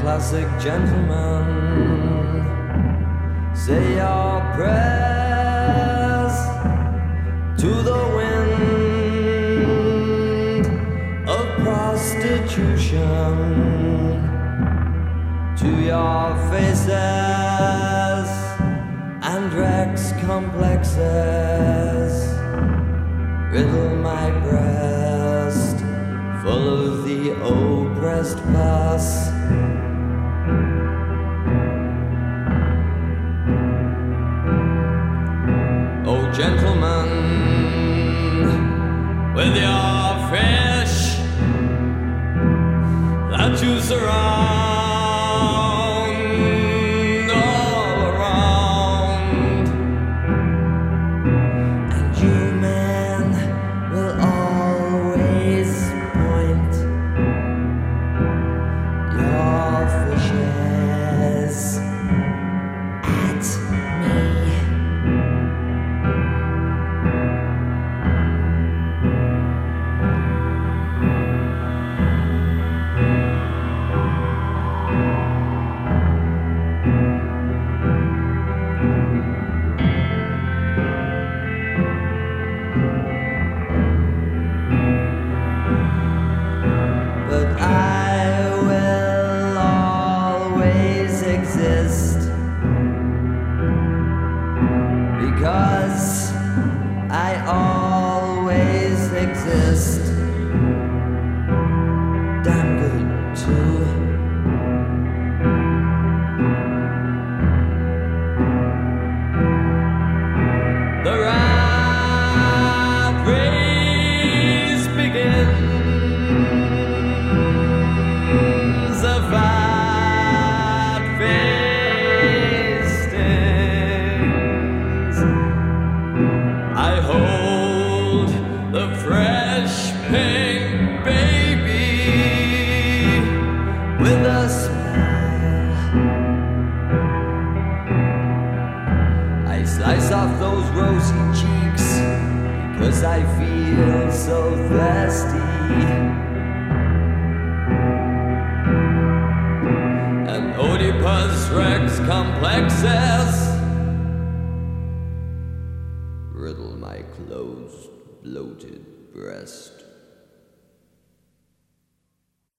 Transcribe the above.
classic gentleman. Say your prayers to the wind of prostitution, to your faces and Rex complexes. Riddle my breast full of the oppressed pus. Surround always exist. I slice off those rosy cheeks because I feel so thirsty. And Oedipus Rex complexes riddle my closed, bloated breast.